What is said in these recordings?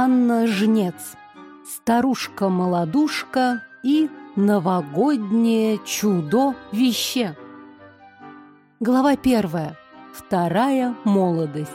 Анна Жнец. Старушка-молодушка и новогоднее чудо-вище. Глава первая. Вторая молодость.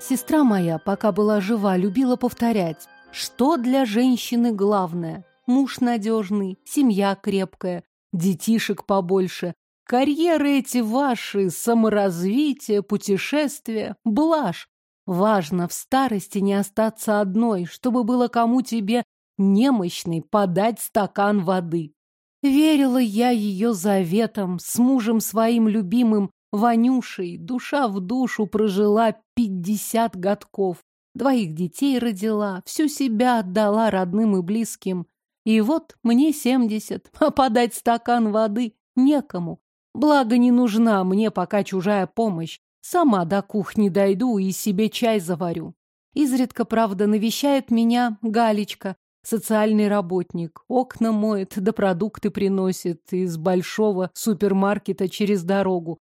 Сестра моя, пока была жива, любила повторять, что для женщины главное. Муж надежный, семья крепкая, детишек побольше. Карьеры эти ваши, саморазвитие, путешествия, блажь. Важно в старости не остаться одной, чтобы было кому тебе немощный подать стакан воды. Верила я ее заветам, с мужем своим любимым Ванюшей, душа в душу прожила пятьдесят годков. Двоих детей родила, всю себя отдала родным и близким. И вот мне семьдесят, а подать стакан воды некому. Благо не нужна мне пока чужая помощь. Сама до кухни дойду и себе чай заварю. Изредка, правда, навещает меня Галечка, социальный работник. Окна моет, да продукты приносит из большого супермаркета через дорогу.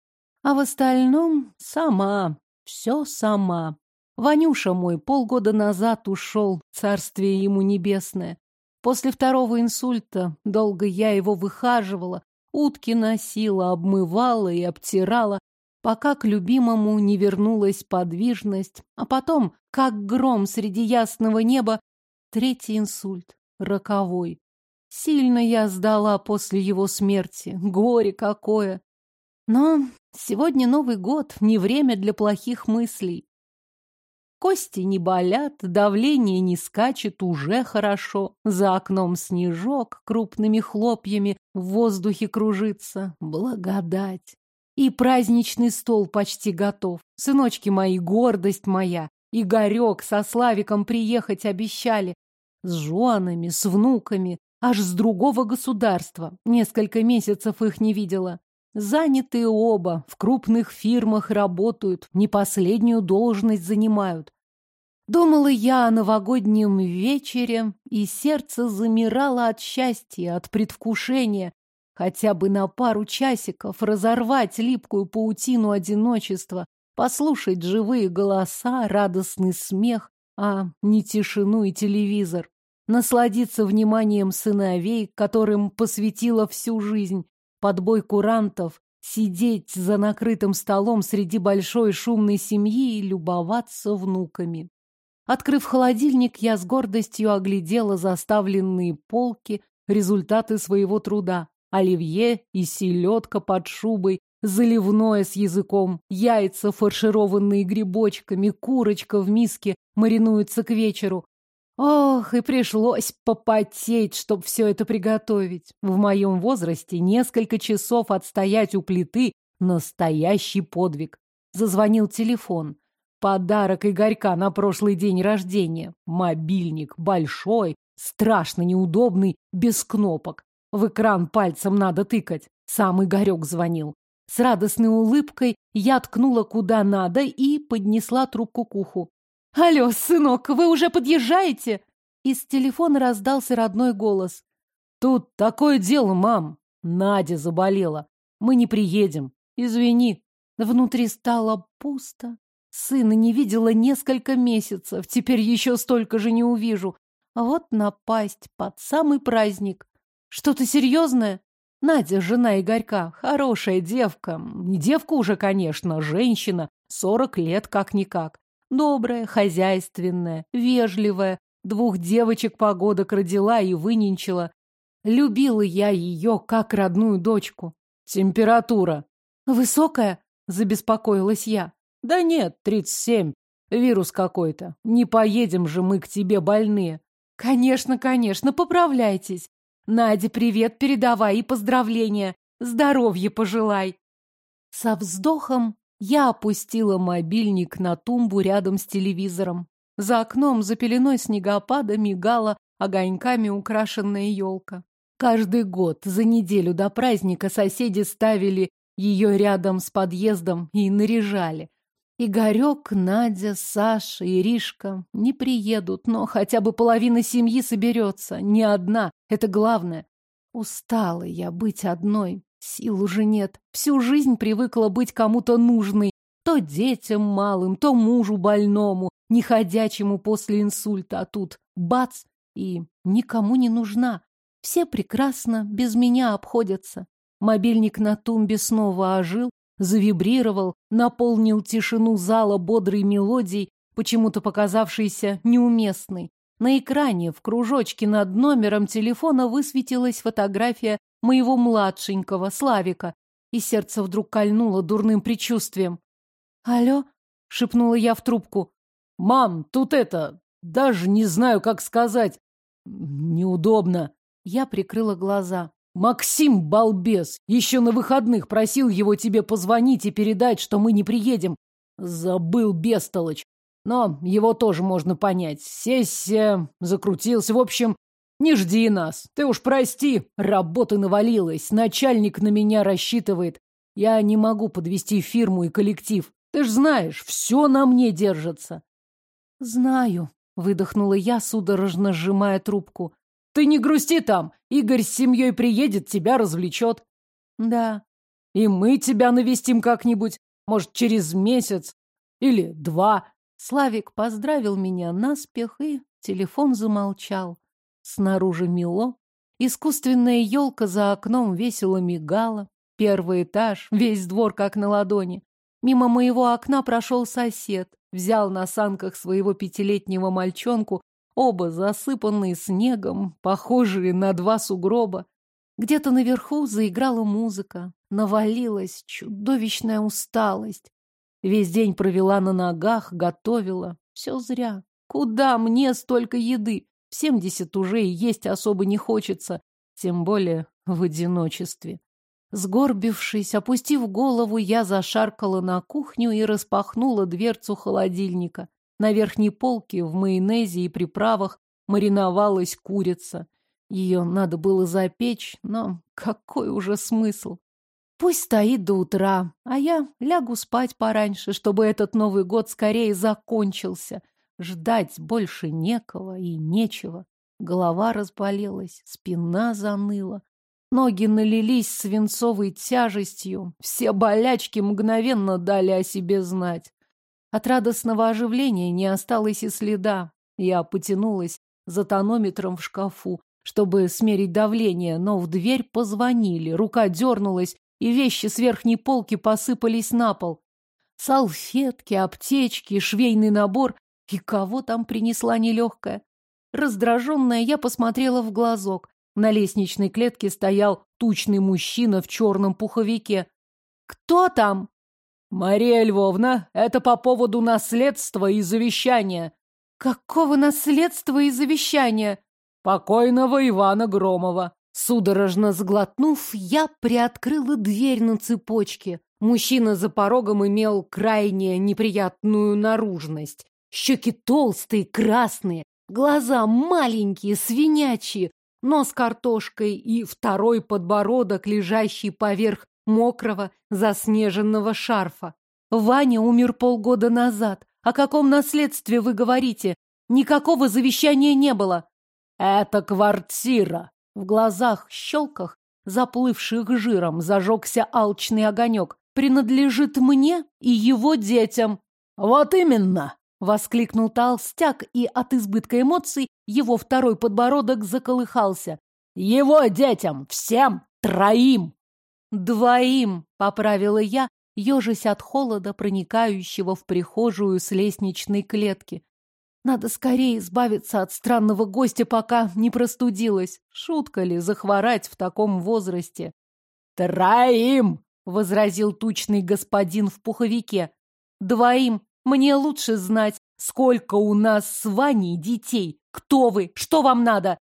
А в остальном сама, все сама. Ванюша мой полгода назад ушел, царствие ему небесное. После второго инсульта долго я его выхаживала, утки носила, обмывала и обтирала, пока к любимому не вернулась подвижность, а потом, как гром среди ясного неба, третий инсульт, роковой. Сильно я сдала после его смерти, горе какое. Но сегодня Новый год, не время для плохих мыслей. Кости не болят, давление не скачет, уже хорошо. За окном снежок крупными хлопьями в воздухе кружится. Благодать. И праздничный стол почти готов. Сыночки мои, гордость моя. Игорек со Славиком приехать обещали. С женами, с внуками, аж с другого государства. Несколько месяцев их не видела. Занятые оба, в крупных фирмах работают, не последнюю должность занимают. Думала я о новогоднем вечере, и сердце замирало от счастья, от предвкушения, хотя бы на пару часиков разорвать липкую паутину одиночества, послушать живые голоса, радостный смех, а не тишину и телевизор, насладиться вниманием сыновей, которым посвятила всю жизнь, под бой курантов, сидеть за накрытым столом среди большой шумной семьи и любоваться внуками. Открыв холодильник, я с гордостью оглядела заставленные полки, результаты своего труда. Оливье и селедка под шубой, заливное с языком, яйца, фаршированные грибочками, курочка в миске маринуется к вечеру, Ох, и пришлось попотеть, чтобы все это приготовить. В моем возрасте несколько часов отстоять у плиты — настоящий подвиг. Зазвонил телефон. Подарок Игорька на прошлый день рождения. Мобильник большой, страшно неудобный, без кнопок. В экран пальцем надо тыкать. Сам Игорек звонил. С радостной улыбкой я ткнула куда надо и поднесла трубку к уху. «Алло, сынок, вы уже подъезжаете?» Из телефона раздался родной голос. «Тут такое дело, мам. Надя заболела. Мы не приедем. Извини». Внутри стало пусто. Сына не видела несколько месяцев, теперь еще столько же не увижу. А вот напасть под самый праздник. Что-то серьезное? Надя, жена Игорька, хорошая девка. Не девка уже, конечно, женщина. Сорок лет как-никак. Добрая, хозяйственная, вежливая. Двух девочек погодок родила и выненчила. Любила я ее, как родную дочку. Температура. Высокая? Забеспокоилась я. Да нет, тридцать семь. Вирус какой-то. Не поедем же мы к тебе больные. Конечно, конечно, поправляйтесь. Наде привет передавай и поздравления. Здоровья пожелай. Со вздохом я опустила мобильник на тумбу рядом с телевизором. За окном, за пеленой снегопада, мигала огоньками украшенная елка. Каждый год за неделю до праздника соседи ставили ее рядом с подъездом и наряжали. Игорек, Надя, Саша, Иришка не приедут, но хотя бы половина семьи соберется. Не одна, это главное. Устала я быть одной. Сил уже нет. Всю жизнь привыкла быть кому-то нужной. То детям малым, то мужу больному, неходячему после инсульта. А тут бац, и никому не нужна. Все прекрасно без меня обходятся. Мобильник на тумбе снова ожил, завибрировал, наполнил тишину зала бодрой мелодией, почему-то показавшейся неуместной. На экране в кружочке над номером телефона высветилась фотография моего младшенького, Славика, и сердце вдруг кольнуло дурным предчувствием. «Алло?» — шепнула я в трубку. «Мам, тут это... Даже не знаю, как сказать. Неудобно». Я прикрыла глаза. Максим, балбес, еще на выходных просил его тебе позвонить и передать, что мы не приедем. Забыл бестолочь. Но его тоже можно понять. Сессия, закрутился. В общем, не жди нас. Ты уж прости, работа навалилась. Начальник на меня рассчитывает. Я не могу подвести фирму и коллектив. Ты ж знаешь, все на мне держится. Знаю, выдохнула я, судорожно сжимая трубку. Ты не грусти там. Игорь с семьей приедет, тебя развлечет. Да. И мы тебя навестим как-нибудь. Может, через месяц. Или два. Славик поздравил меня наспех, и телефон замолчал. Снаружи мело. Искусственная елка за окном весело мигала. Первый этаж, весь двор как на ладони. Мимо моего окна прошел сосед, взял на санках своего пятилетнего мальчонку оба засыпанные снегом, похожие на два сугроба. Где-то наверху заиграла музыка, навалилась чудовищная усталость. Весь день провела на ногах, готовила. Все зря. Куда мне столько еды? В семьдесят уже и есть особо не хочется, тем более в одиночестве. Сгорбившись, опустив голову, я зашаркала на кухню и распахнула дверцу холодильника. На верхней полке в майонезе и приправах мариновалась курица. Ее надо было запечь, но какой уже смысл? Пусть стоит до утра, а я лягу спать пораньше, чтобы этот Новый год скорее закончился. Ждать больше некого и нечего. Голова разболелась, спина заныла. Ноги налились свинцовой тяжестью. Все болячки мгновенно дали о себе знать. От радостного оживления не осталось и следа. Я потянулась за тонометром в шкафу, чтобы смерить давление, но в дверь позвонили, рука дернулась, и вещи с верхней полки посыпались на пол. Салфетки, аптечки, швейный набор. И кого там принесла нелегкая? Раздраженная, я посмотрела в глазок. На лестничной клетке стоял тучный мужчина в черном пуховике. «Кто там?» «Мария Львовна, это по поводу наследства и завещания». «Какого наследства и завещания?» «Покойного Ивана Громова». Судорожно сглотнув, я приоткрыла дверь на цепочке. Мужчина за порогом имел крайне неприятную наружность. Щеки толстые, красные, глаза маленькие, свинячие, нос картошкой и второй подбородок, лежащий поверх мокрого, заснеженного шарфа. Ваня умер полгода назад. О каком наследстве вы говорите? Никакого завещания не было. Это квартира. В глазах, щелках, заплывших жиром, зажегся алчный огонек. Принадлежит мне и его детям. Вот именно! Воскликнул толстяк, и от избытка эмоций его второй подбородок заколыхался. Его детям! Всем! Троим! «Двоим!» — поправила я, ежась от холода, проникающего в прихожую с лестничной клетки. Надо скорее избавиться от странного гостя, пока не простудилась. Шутка ли захворать в таком возрасте? «Троим!» — возразил тучный господин в пуховике. «Двоим! Мне лучше знать, сколько у нас с Ваней детей. Кто вы? Что вам надо?»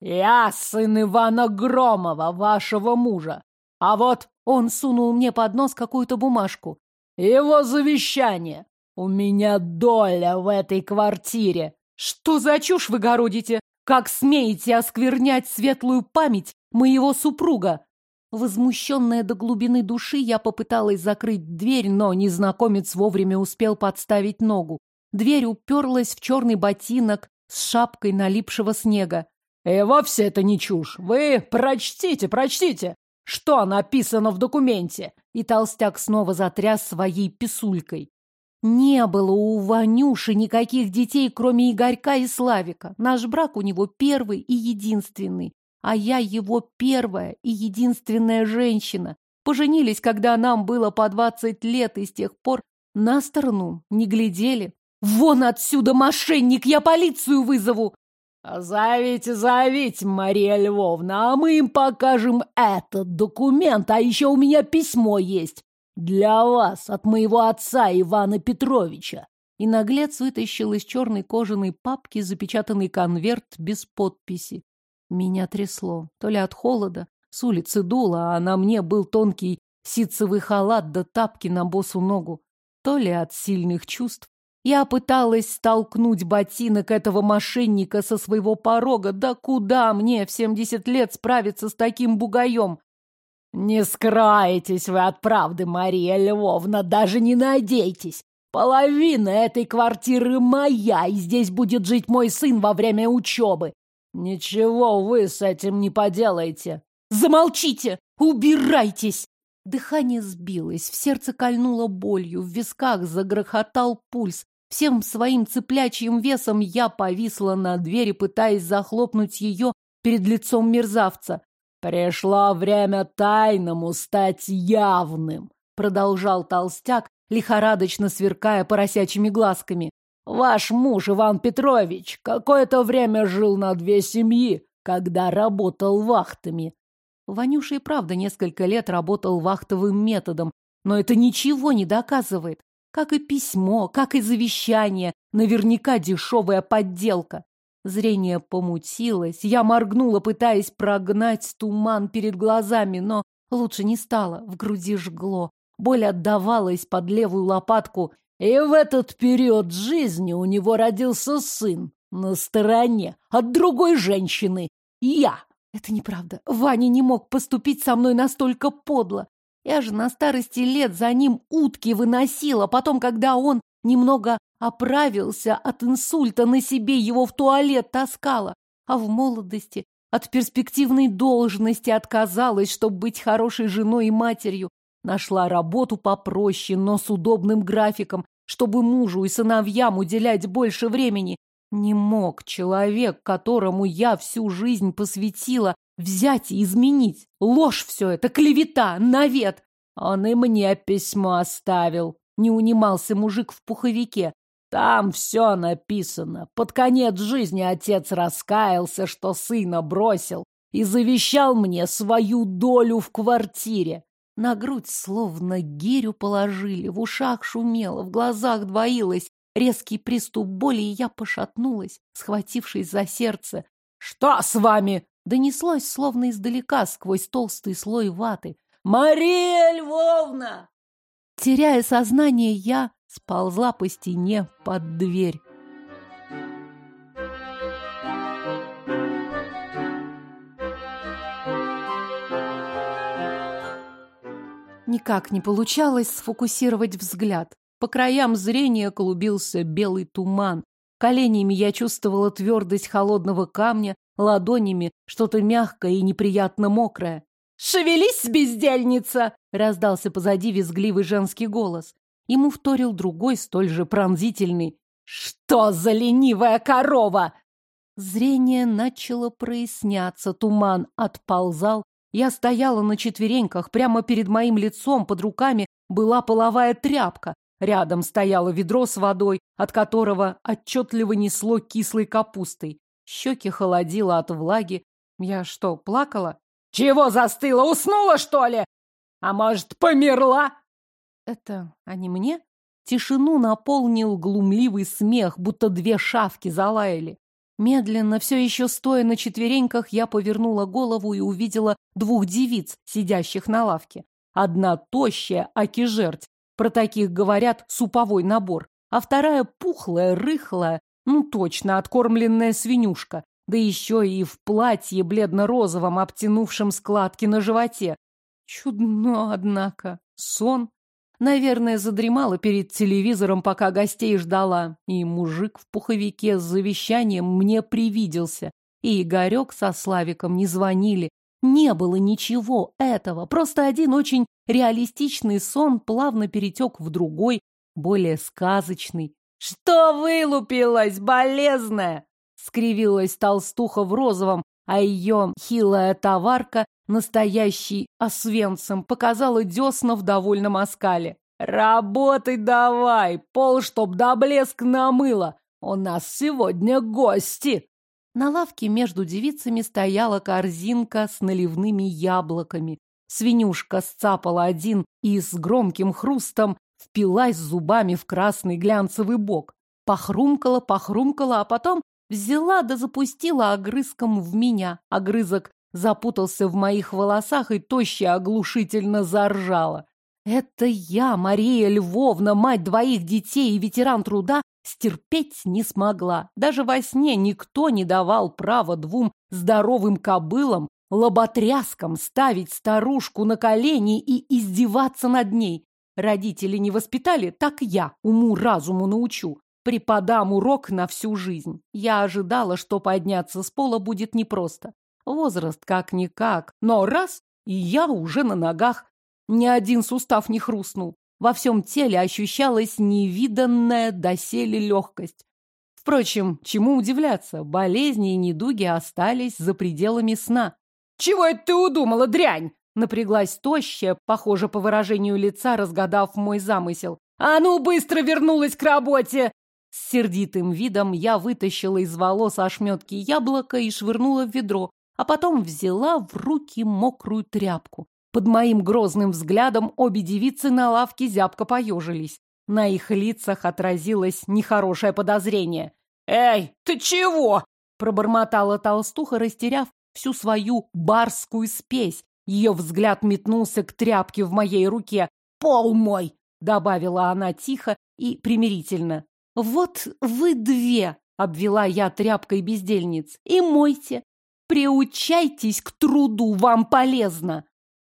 «Я сын Ивана Громова, вашего мужа. А вот он сунул мне под нос какую-то бумажку. Его завещание. У меня доля в этой квартире. Что за чушь вы городите? Как смеете осквернять светлую память моего супруга? Возмущенная до глубины души, я попыталась закрыть дверь, но незнакомец вовремя успел подставить ногу. Дверь уперлась в черный ботинок с шапкой налипшего снега. И вовсе это не чушь. Вы прочтите, прочтите, что написано в документе. И толстяк снова затряс своей писулькой. Не было у Ванюши никаких детей, кроме Игорька и Славика. Наш брак у него первый и единственный. А я его первая и единственная женщина. Поженились, когда нам было по двадцать лет, и с тех пор на сторону не глядели. Вон отсюда, мошенник, я полицию вызову! «Зовите, зовите, Мария Львовна, а мы им покажем этот документ, а еще у меня письмо есть. Для вас, от моего отца Ивана Петровича». И наглец вытащил из черной кожаной папки запечатанный конверт без подписи. Меня трясло, то ли от холода, с улицы дуло, а на мне был тонкий ситцевый халат да тапки на босу ногу, то ли от сильных чувств. Я пыталась столкнуть ботинок этого мошенника со своего порога. Да куда мне в семьдесят лет справиться с таким бугаем? Не скраетесь вы от правды, Мария Львовна, даже не надейтесь. Половина этой квартиры моя, и здесь будет жить мой сын во время учебы. Ничего вы с этим не поделаете. Замолчите! Убирайтесь! Дыхание сбилось, в сердце кольнуло болью, в висках загрохотал пульс. Всем своим цыплячьим весом я повисла на двери, пытаясь захлопнуть ее перед лицом мерзавца. «Пришло время тайному стать явным», — продолжал толстяк, лихорадочно сверкая поросячьими глазками. «Ваш муж, Иван Петрович, какое-то время жил на две семьи, когда работал вахтами». Ванюша и правда несколько лет работал вахтовым методом, но это ничего не доказывает. Как и письмо, как и завещание. Наверняка дешевая подделка. Зрение помутилось. Я моргнула, пытаясь прогнать туман перед глазами, но лучше не стало. В груди жгло. Боль отдавалась под левую лопатку. И в этот период жизни у него родился сын. На стороне. От другой женщины. Я. Это неправда. Ваня не мог поступить со мной настолько подло. Я же на старости лет за ним утки выносила. Потом, когда он немного оправился от инсульта, на себе его в туалет таскала. А в молодости от перспективной должности отказалась, чтобы быть хорошей женой и матерью. Нашла работу попроще, но с удобным графиком, чтобы мужу и сыновьям уделять больше времени. Не мог человек, которому я всю жизнь посвятила, Взять и изменить. Ложь все это, клевета, навет. Он и мне письмо оставил. Не унимался мужик в пуховике. Там все написано. Под конец жизни отец раскаялся, что сына бросил, и завещал мне свою долю в квартире. На грудь словно гирю положили, в ушах шумело, в глазах двоилось. Резкий приступ боли, и я пошатнулась, схватившись за сердце. «Что с вами?» Донеслось, словно издалека, сквозь толстый слой ваты. «Мария Львовна!» Теряя сознание, я сползла по стене под дверь. Никак не получалось сфокусировать взгляд. По краям зрения клубился белый туман. Коленями я чувствовала твердость холодного камня, ладонями что-то мягкое и неприятно мокрое. «Шевелись, бездельница!» — раздался позади визгливый женский голос. Ему вторил другой, столь же пронзительный. «Что за ленивая корова?» Зрение начало проясняться, туман отползал. Я стояла на четвереньках, прямо перед моим лицом, под руками была половая тряпка. Рядом стояло ведро с водой, от которого отчетливо несло кислой капустой. Щеки холодило от влаги. Я что, плакала? Чего застыла? Уснула, что ли? А может, померла? Это они мне? Тишину наполнил глумливый смех, будто две шавки залаяли. Медленно, все еще стоя на четвереньках, я повернула голову и увидела двух девиц, сидящих на лавке. Одна тощая, аки жерть, про таких говорят суповой набор, а вторая пухлая, рыхлая, ну, точно, откормленная свинюшка. Да еще и в платье бледно-розовом, обтянувшем складки на животе. Чудно, однако. Сон. Наверное, задремала перед телевизором, пока гостей ждала. И мужик в пуховике с завещанием мне привиделся. И Игорек со Славиком не звонили. Не было ничего этого. Просто один очень реалистичный сон плавно перетек в другой, более сказочный. «Что вылупилась, болезная?» — скривилась толстуха в розовом, а ее хилая товарка, настоящий освенцем, показала десна в довольном оскале. «Работай давай, пол чтоб до блеск намыло! У нас сегодня гости!» На лавке между девицами стояла корзинка с наливными яблоками. Свинюшка сцапала один и с громким хрустом впилась зубами в красный глянцевый бок. Похрумкала, похрумкала, а потом взяла да запустила огрызком в меня. Огрызок запутался в моих волосах и тоще оглушительно заржала. Это я, Мария Львовна, мать двоих детей и ветеран труда, стерпеть не смогла. Даже во сне никто не давал права двум здоровым кобылам, лоботряскам, ставить старушку на колени и издеваться над ней. Родители не воспитали, так я уму-разуму научу. Преподам урок на всю жизнь. Я ожидала, что подняться с пола будет непросто. Возраст как-никак, но раз, и я уже на ногах. Ни один сустав не хрустнул. Во всем теле ощущалась невиданная доселе легкость. Впрочем, чему удивляться, болезни и недуги остались за пределами сна. «Чего это ты удумала, дрянь?» Напряглась тощая, похоже, по выражению лица, разгадав мой замысел. «А ну, быстро вернулась к работе!» С сердитым видом я вытащила из волос ошметки яблока и швырнула в ведро, а потом взяла в руки мокрую тряпку. Под моим грозным взглядом обе девицы на лавке зябко поежились. На их лицах отразилось нехорошее подозрение. «Эй, ты чего?» — пробормотала толстуха, растеряв всю свою барскую спесь. Ее взгляд метнулся к тряпке в моей руке. «Пол мой!» — добавила она тихо и примирительно. «Вот вы две!» — обвела я тряпкой бездельниц. «И мойте! Приучайтесь к труду, вам полезно!»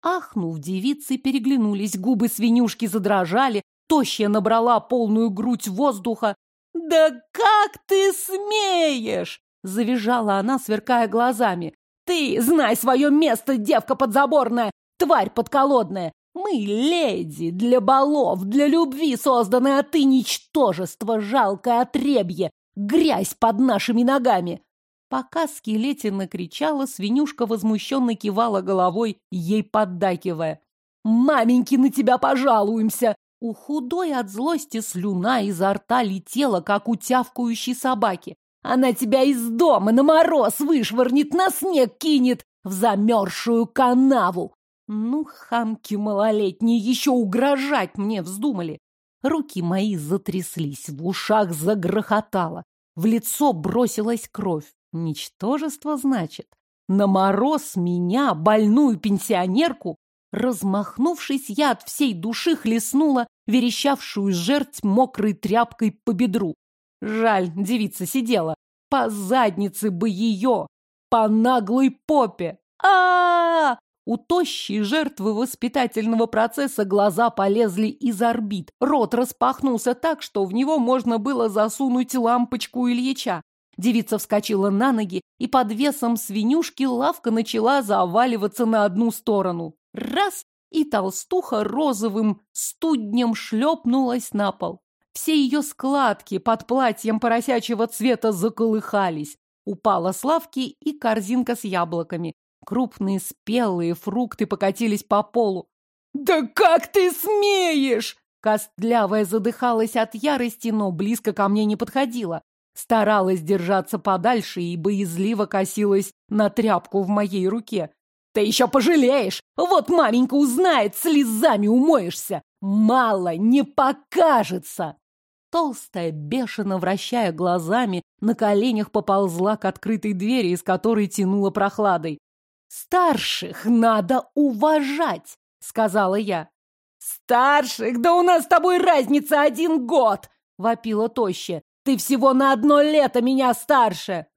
Ахнув, девицы переглянулись, губы свинюшки задрожали, тощая набрала полную грудь воздуха. «Да как ты смеешь!» — завизжала она, сверкая глазами. «Ты знай свое место, девка подзаборная, тварь подколодная! Мы леди для балов, для любви созданы, а ты ничтожество, жалкое отребье, грязь под нашими ногами!» Пока скелетина кричала, свинюшка возмущенно кивала головой, ей поддакивая. «Маменьки, на тебя пожалуемся!» У худой от злости слюна изо рта летела, как у тявкающей собаки. «Она тебя из дома на мороз вышвырнет, на снег кинет, в замерзшую канаву!» Ну, хамки малолетние, еще угрожать мне вздумали. Руки мои затряслись, в ушах загрохотало, в лицо бросилась кровь. Ничтожество, значит? На мороз меня, больную пенсионерку? Размахнувшись, я от всей души хлестнула верещавшую жерть мокрой тряпкой по бедру. Жаль, девица сидела. По заднице бы ее! По наглой попе! а, -а, -а, У тощей жертвы воспитательного процесса глаза полезли из орбит. Рот распахнулся так, что в него можно было засунуть лампочку Ильича. Девица вскочила на ноги, и под весом свинюшки лавка начала заваливаться на одну сторону. Раз! И толстуха розовым студнем шлепнулась на пол. Все ее складки под платьем поросячьего цвета заколыхались. Упала с лавки и корзинка с яблоками. Крупные спелые фрукты покатились по полу. «Да как ты смеешь!» Костлявая задыхалась от ярости, но близко ко мне не подходила старалась держаться подальше и боязливо косилась на тряпку в моей руке. «Ты еще пожалеешь! Вот маменька узнает, слезами умоешься! Мало не покажется!» Толстая, бешено вращая глазами, на коленях поползла к открытой двери, из которой тянула прохладой. «Старших надо уважать!» — сказала я. «Старших? Да у нас с тобой разница один год!» — вопила тощая. Ты всего на одно лето меня старше!»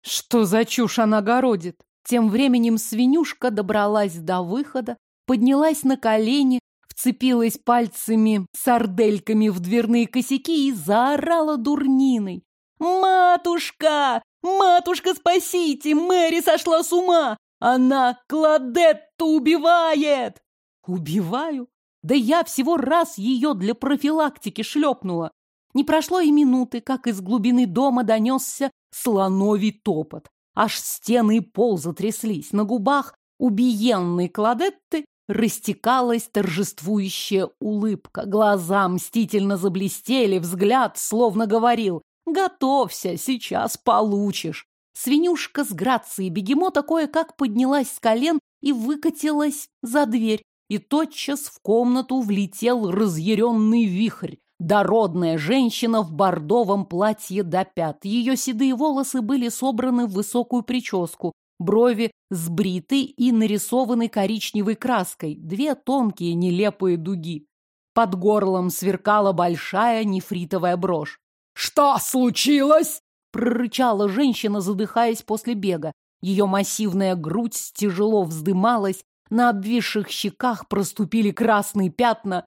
Что за чушь она городит? Тем временем свинюшка добралась до выхода, поднялась на колени, вцепилась пальцами сардельками в дверные косяки и заорала дурниной. «Матушка! «Матушка, спасите! Мэри сошла с ума! Она Кладетту убивает!» «Убиваю? Да я всего раз ее для профилактики шлепнула. Не прошло и минуты, как из глубины дома донесся слоновий топот. Аж стены и пол затряслись. На губах убиенной Кладетты растекалась торжествующая улыбка. Глаза мстительно заблестели, взгляд словно говорил «Готовься, сейчас получишь». Свинюшка с грацией бегемота кое-как поднялась с колен и выкатилась за дверь, и тотчас в комнату влетел разъяренный вихрь. Дородная женщина в бордовом платье до пят. Ее седые волосы были собраны в высокую прическу, брови сбриты и нарисованы коричневой краской, две тонкие нелепые дуги. Под горлом сверкала большая нефритовая брошь. «Что случилось?» — прорычала женщина, задыхаясь после бега. Ее массивная грудь тяжело вздымалась, на обвисших щеках проступили красные пятна.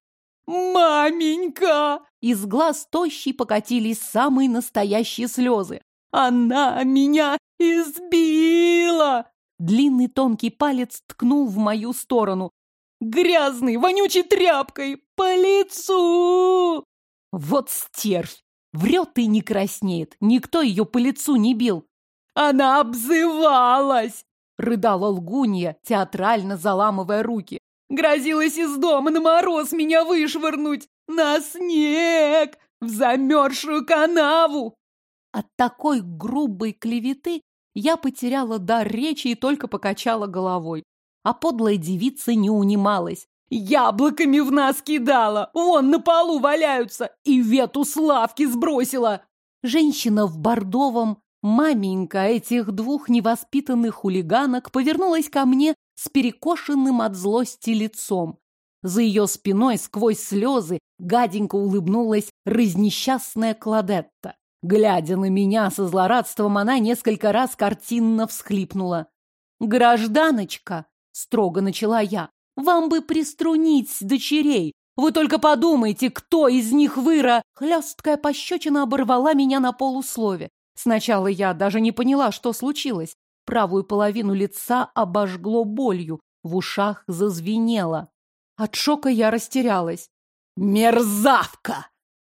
«Маменька!» Из глаз тощей покатились самые настоящие слезы. «Она меня избила!» Длинный тонкий палец ткнул в мою сторону. «Грязный, вонючей тряпкой! По лицу!» Вот стервь! Врет и не краснеет. Никто ее по лицу не бил. «Она обзывалась!» — рыдала лгунья, театрально заламывая руки. Грозилась из дома на мороз меня вышвырнуть, на снег, в замерзшую канаву. От такой грубой клеветы я потеряла дар речи и только покачала головой. А подлая девица не унималась. Яблоками в нас кидала, вон на полу валяются, и вету славки сбросила. Женщина в бордовом, маменька этих двух невоспитанных хулиганок, повернулась ко мне с перекошенным от злости лицом. За ее спиной сквозь слезы гаденько улыбнулась разнесчастная Кладетта. Глядя на меня со злорадством, она несколько раз картинно всхлипнула. «Гражданочка!» — строго начала я. «Вам бы приструнить дочерей! Вы только подумайте, кто из них выра...» Хлесткая пощечина оборвала меня на полуслове. Сначала я даже не поняла, что случилось. Правую половину лица обожгло болью, в ушах зазвенело. От шока я растерялась. «Мерзавка!»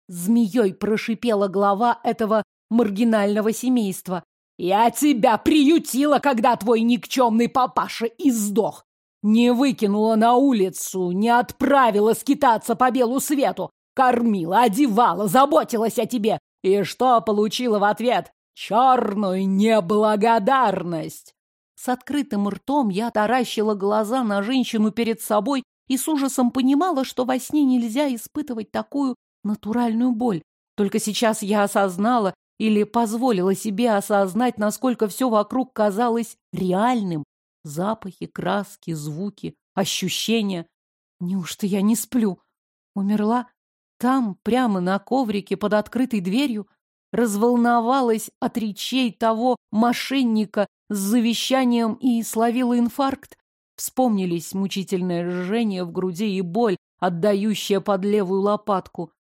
Змеей прошипела глава этого маргинального семейства. «Я тебя приютила, когда твой никчемный папаша издох! Не выкинула на улицу, не отправила скитаться по белу свету, кормила, одевала, заботилась о тебе. И что получила в ответ? черную неблагодарность. С открытым ртом я таращила глаза на женщину перед собой и с ужасом понимала, что во сне нельзя испытывать такую натуральную боль. Только сейчас я осознала или позволила себе осознать, насколько все вокруг казалось реальным. Запахи, краски, звуки, ощущения. Неужто я не сплю? Умерла? Там, прямо на коврике под открытой дверью? разволновалась от речей того мошенника с завещанием и словила инфаркт. Вспомнились мучительное жжение в груди и боль, отдающая под левую лопатку.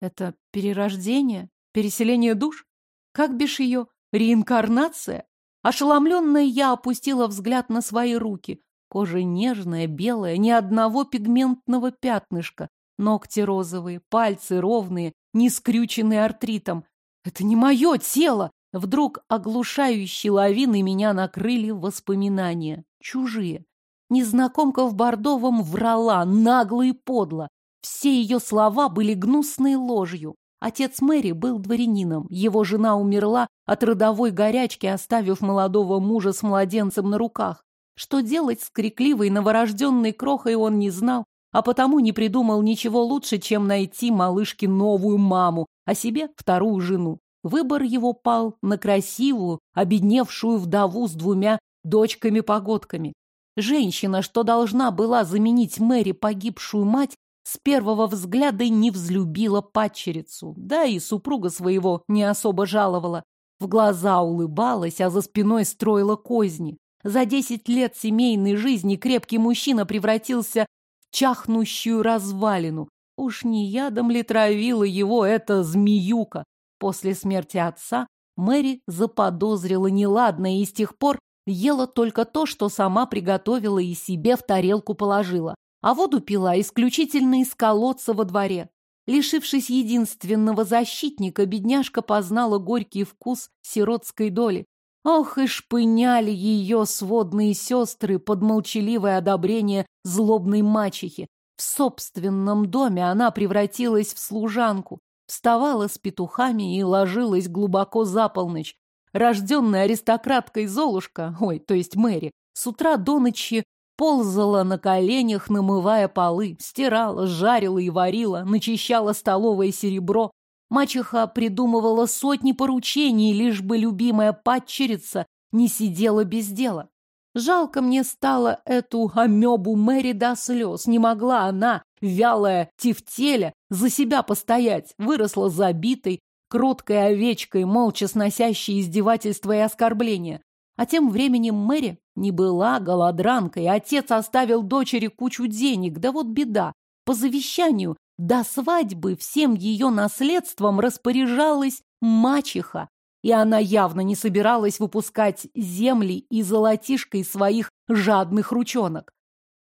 Это перерождение? Переселение душ? Как бишь ее? Реинкарнация? Ошеломленная я опустила взгляд на свои руки. Кожа нежная, белая, ни одного пигментного пятнышка. Ногти розовые, пальцы ровные, не скрюченные артритом. Это не мое тело! Вдруг оглушающие лавины меня накрыли воспоминания. Чужие. Незнакомка в Бордовом врала, нагло и подло. Все ее слова были гнусной ложью. Отец Мэри был дворянином. Его жена умерла от родовой горячки, оставив молодого мужа с младенцем на руках. Что делать с крикливой новорожденной крохой он не знал, а потому не придумал ничего лучше, чем найти малышке новую маму, а себе вторую жену. Выбор его пал на красивую, обедневшую вдову с двумя дочками-погодками. Женщина, что должна была заменить Мэри погибшую мать, с первого взгляда не взлюбила падчерицу, да и супруга своего не особо жаловала. В глаза улыбалась, а за спиной строила козни. За десять лет семейной жизни крепкий мужчина превратился в чахнущую развалину. Уж не ядом ли травила его эта змеюка? После смерти отца Мэри заподозрила неладное и с тех пор ела только то, что сама приготовила и себе в тарелку положила, а воду пила исключительно из колодца во дворе. Лишившись единственного защитника, бедняжка познала горький вкус сиротской доли. Ох, и шпыняли ее сводные сестры под молчаливое одобрение злобной мачехи. В собственном доме она превратилась в служанку, вставала с петухами и ложилась глубоко за полночь. Рожденная аристократкой Золушка, ой, то есть Мэри, с утра до ночи ползала на коленях, намывая полы, стирала, жарила и варила, начищала столовое серебро. Мачеха придумывала сотни поручений, лишь бы любимая падчерица не сидела без дела. Жалко мне стало эту амебу Мэри до слез. Не могла она, вялая тефтеля, за себя постоять. Выросла забитой, кроткой овечкой, молча сносящей издевательства и оскорбления. А тем временем Мэри не была голодранкой. Отец оставил дочери кучу денег. Да вот беда. По завещанию до свадьбы всем ее наследством распоряжалась мачеха и она явно не собиралась выпускать земли и золотишко из своих жадных ручонок.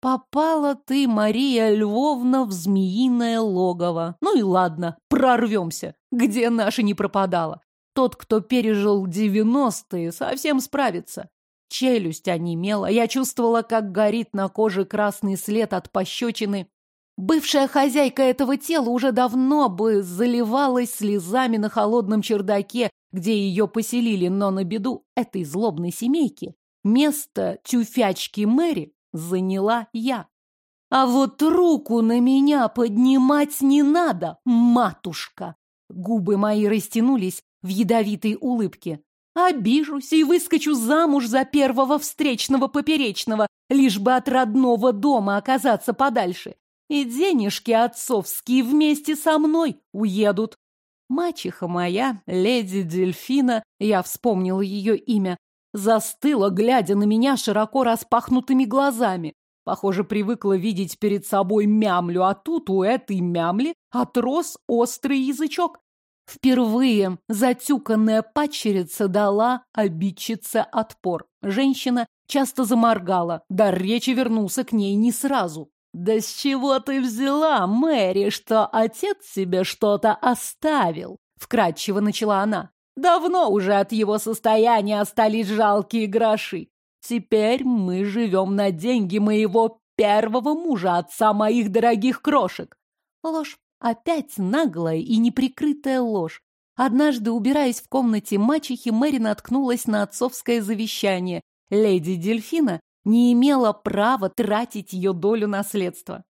Попала ты, Мария Львовна, в змеиное логово. Ну и ладно, прорвемся, где наша не пропадала. Тот, кто пережил девяностые, совсем справится. Челюсть онемела, я чувствовала, как горит на коже красный след от пощечины. Бывшая хозяйка этого тела уже давно бы заливалась слезами на холодном чердаке где ее поселили, но на беду этой злобной семейки место тюфячки Мэри заняла я. А вот руку на меня поднимать не надо, матушка. Губы мои растянулись в ядовитой улыбке. Обижусь и выскочу замуж за первого встречного поперечного, лишь бы от родного дома оказаться подальше. И денежки отцовские вместе со мной уедут. Мачеха моя, леди Дельфина, я вспомнила ее имя, застыла, глядя на меня широко распахнутыми глазами. Похоже, привыкла видеть перед собой мямлю, а тут у этой мямли отрос острый язычок. Впервые затюканная падчерица дала обидчице отпор. Женщина часто заморгала, дар речи вернулся к ней не сразу. «Да с чего ты взяла, Мэри, что отец себе что-то оставил?» Вкратчиво начала она. «Давно уже от его состояния остались жалкие гроши. Теперь мы живем на деньги моего первого мужа, отца моих дорогих крошек». Ложь. Опять наглая и неприкрытая ложь. Однажды, убираясь в комнате мачехи, Мэри наткнулась на отцовское завещание. Леди Дельфина не имела права тратить ее долю наследства.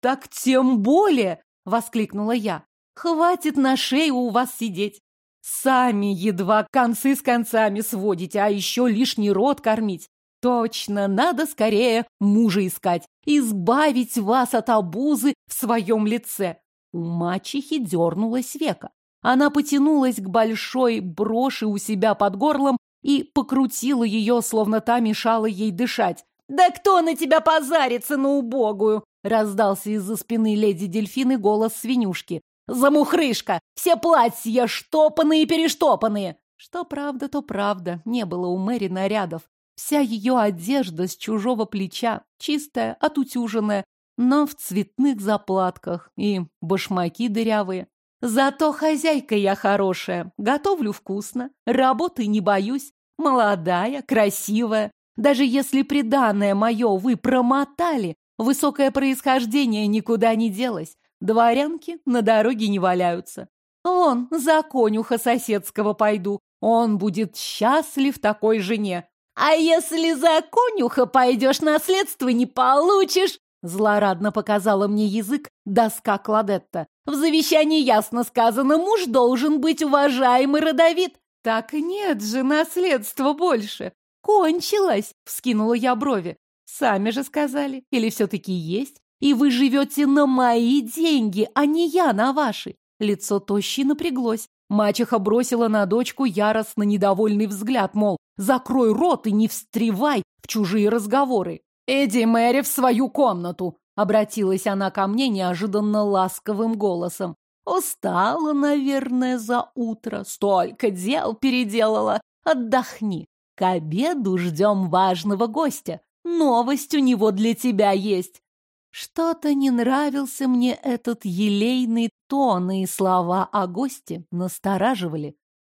«Так тем более!» — воскликнула я. «Хватит на шею у вас сидеть. Сами едва концы с концами сводите, а еще лишний рот кормить. Точно, надо скорее мужа искать, избавить вас от обузы в своем лице». У мачехи дернулась века. Она потянулась к большой броши у себя под горлом и покрутила ее, словно та мешала ей дышать. «Да кто на тебя позарится, на убогую?» раздался из-за спины леди Дельфины голос свинюшки. «Замухрышка! Все платья штопанные и перештопанные!» Что правда, то правда. Не было у Мэри нарядов. Вся ее одежда с чужого плеча, чистая, отутюженная, но в цветных заплатках и башмаки дырявые. Зато хозяйка я хорошая, готовлю вкусно, работы не боюсь, молодая, красивая. Даже если приданное мое вы промотали, высокое происхождение никуда не делось. Дворянки на дороге не валяются. Вон, за конюха соседского пойду. Он будет счастлив такой жене. А если за конюха пойдешь, наследство не получишь, Злорадно показала мне язык доска Кладетта. В завещании ясно сказано, муж должен быть уважаемый родовит. Так нет же наследства больше. Кончилось, вскинула я брови. Сами же сказали. Или все-таки есть? И вы живете на мои деньги, а не я на ваши. Лицо тощи напряглось. Мачеха бросила на дочку яростно недовольный взгляд, мол, закрой рот и не встревай в чужие разговоры. «Иди, Мэри, в свою комнату!» — обратилась она ко мне неожиданно ласковым голосом. Устала, наверное, за утро. Столько дел переделала. Отдохни. К обеду ждем важного гостя. Новость у него для тебя есть. Что-то не нравился мне этот елейный тон, и слова о госте настораживали.